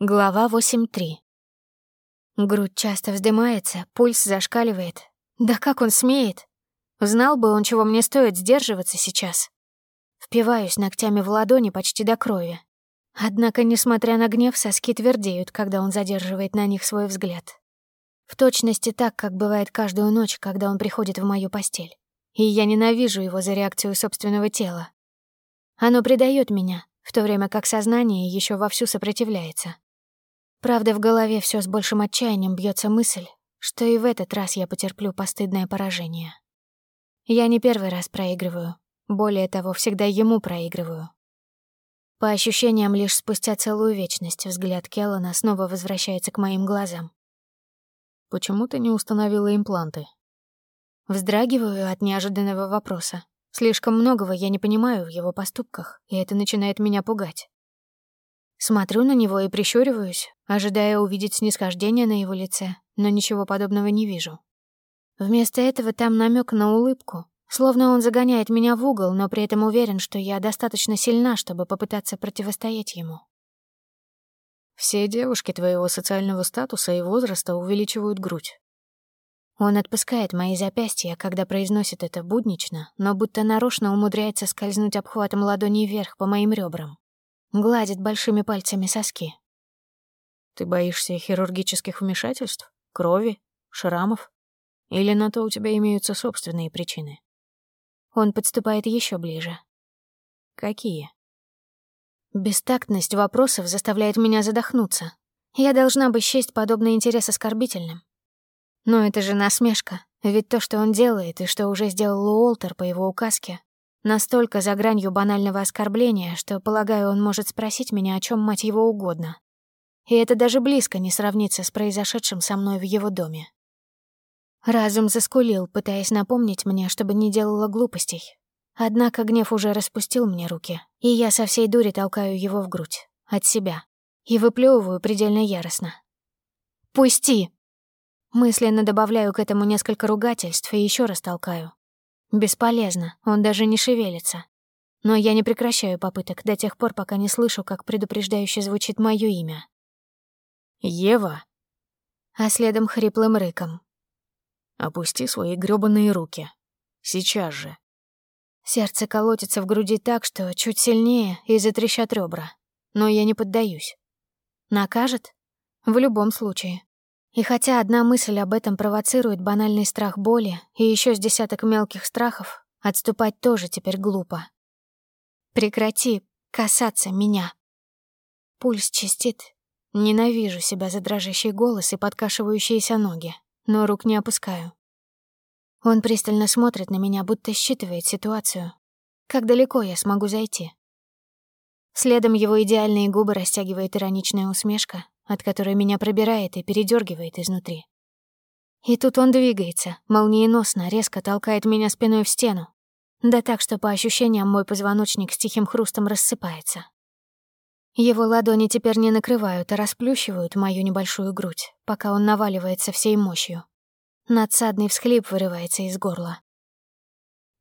Глава 8.3. Грудь часто вздымается, пульс зашкаливает. Да как он смеет? Знал бы он, чего мне стоит сдерживаться сейчас. Впиваюсь ногтями в ладони почти до крови. Однако, несмотря на гнев, соски твердеют, когда он задерживает на них свой взгляд. В точности так, как бывает каждую ночь, когда он приходит в мою постель. И я ненавижу его за реакцию собственного тела. Оно предает меня, в то время как сознание еще вовсю сопротивляется. Правда, в голове все с большим отчаянием бьется мысль, что и в этот раз я потерплю постыдное поражение. Я не первый раз проигрываю. Более того, всегда ему проигрываю. По ощущениям, лишь спустя целую вечность взгляд Келлана снова возвращается к моим глазам. «Почему ты не установила импланты?» Вздрагиваю от неожиданного вопроса. Слишком многого я не понимаю в его поступках, и это начинает меня пугать. Смотрю на него и прищуриваюсь, ожидая увидеть снисхождение на его лице, но ничего подобного не вижу. Вместо этого там намек на улыбку, словно он загоняет меня в угол, но при этом уверен, что я достаточно сильна, чтобы попытаться противостоять ему. Все девушки твоего социального статуса и возраста увеличивают грудь. Он отпускает мои запястья, когда произносит это буднично, но будто нарочно умудряется скользнуть обхватом ладони вверх по моим ребрам. Гладит большими пальцами соски. Ты боишься хирургических вмешательств, крови, шрамов? Или на то у тебя имеются собственные причины? Он подступает еще ближе. Какие? Бестактность вопросов заставляет меня задохнуться. Я должна бы счесть подобный интерес оскорбительным. Но это же насмешка, ведь то, что он делает, и что уже сделал Уолтер по его указке, настолько за гранью банального оскорбления, что, полагаю, он может спросить меня о чем мать его угодно. И это даже близко не сравнится с произошедшим со мной в его доме. Разум заскулил, пытаясь напомнить мне, чтобы не делала глупостей. Однако гнев уже распустил мне руки, и я со всей дури толкаю его в грудь, от себя, и выплевываю предельно яростно. «Пусти!» Мысленно добавляю к этому несколько ругательств и еще раз толкаю. Бесполезно, он даже не шевелится. Но я не прекращаю попыток до тех пор, пока не слышу, как предупреждающе звучит мое имя. «Ева!» А следом хриплым рыком. «Опусти свои грёбаные руки. Сейчас же». Сердце колотится в груди так, что чуть сильнее и затрещат ребра. Но я не поддаюсь. Накажет? В любом случае. И хотя одна мысль об этом провоцирует банальный страх боли и еще с десяток мелких страхов, отступать тоже теперь глупо. Прекрати касаться меня. Пульс чистит. Ненавижу себя за дрожащий голос и подкашивающиеся ноги, но рук не опускаю. Он пристально смотрит на меня, будто считывает ситуацию. Как далеко я смогу зайти? Следом его идеальные губы растягивает ироничная усмешка, от которой меня пробирает и передергивает изнутри. И тут он двигается, молниеносно, резко толкает меня спиной в стену. Да так, что по ощущениям мой позвоночник с тихим хрустом рассыпается. Его ладони теперь не накрывают, а расплющивают мою небольшую грудь, пока он наваливается всей мощью. Надсадный всхлип вырывается из горла.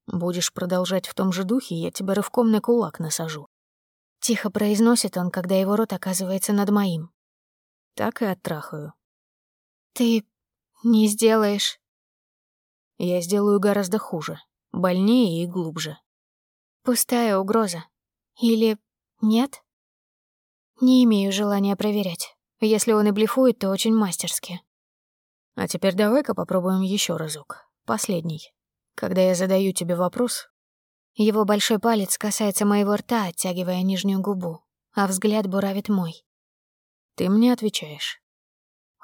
«Будешь продолжать в том же духе, я тебя рывком на кулак насажу». Тихо произносит он, когда его рот оказывается над моим так и оттрахаю. Ты не сделаешь. Я сделаю гораздо хуже, больнее и глубже. Пустая угроза. Или нет? Не имею желания проверять. Если он и блефует, то очень мастерски. А теперь давай-ка попробуем еще разок. Последний. Когда я задаю тебе вопрос... Его большой палец касается моего рта, оттягивая нижнюю губу, а взгляд буравит мой. Ты мне отвечаешь.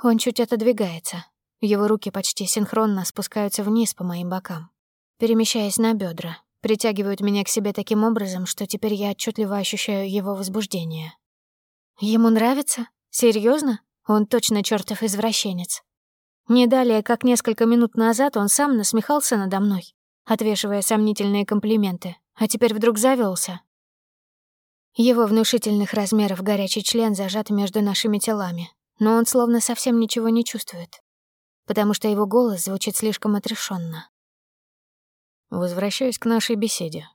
Он чуть отодвигается. Его руки почти синхронно спускаются вниз по моим бокам, перемещаясь на бедра, притягивают меня к себе таким образом, что теперь я отчетливо ощущаю его возбуждение. Ему нравится? Серьезно? Он точно чертов извращенец. Не далее, как несколько минут назад, он сам насмехался надо мной, отвешивая сомнительные комплименты, а теперь вдруг завелся, его внушительных размеров горячий член зажат между нашими телами, но он словно совсем ничего не чувствует, потому что его голос звучит слишком отрешенно. Возвращаясь к нашей беседе.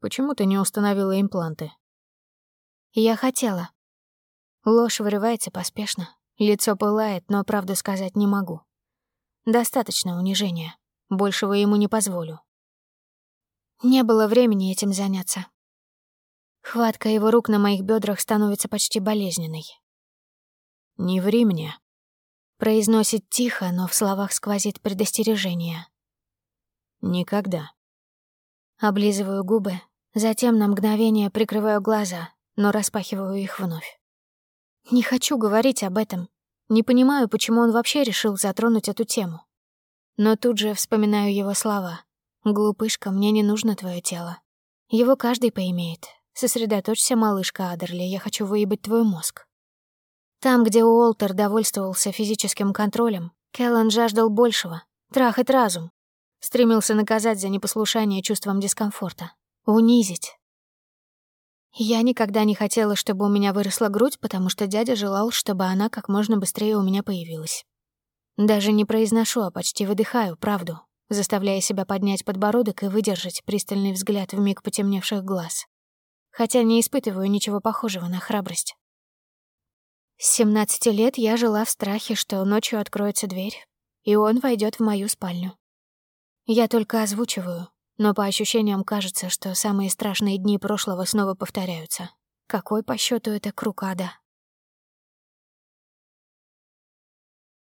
Почему ты не установила импланты? Я хотела. Ложь вырывается поспешно. Лицо пылает, но правду сказать не могу. Достаточно унижения. Большего ему не позволю. Не было времени этим заняться. Хватка его рук на моих бедрах становится почти болезненной. «Не ври мне», — произносит тихо, но в словах сквозит предостережение. «Никогда». Облизываю губы, затем на мгновение прикрываю глаза, но распахиваю их вновь. Не хочу говорить об этом. Не понимаю, почему он вообще решил затронуть эту тему. Но тут же вспоминаю его слова. «Глупышка, мне не нужно твое тело. Его каждый поимеет. Сосредоточься, малышка Адерли, я хочу выебать твой мозг». Там, где Уолтер довольствовался физическим контролем, Келлан жаждал большего — трахать разум. Стремился наказать за непослушание чувством дискомфорта. Унизить. Я никогда не хотела, чтобы у меня выросла грудь, потому что дядя желал, чтобы она как можно быстрее у меня появилась. Даже не произношу, а почти выдыхаю правду, заставляя себя поднять подбородок и выдержать пристальный взгляд в миг потемневших глаз. Хотя не испытываю ничего похожего на храбрость. С 17 лет я жила в страхе, что ночью откроется дверь, и он войдет в мою спальню. Я только озвучиваю, но по ощущениям кажется, что самые страшные дни прошлого снова повторяются. Какой по счету это круг ада?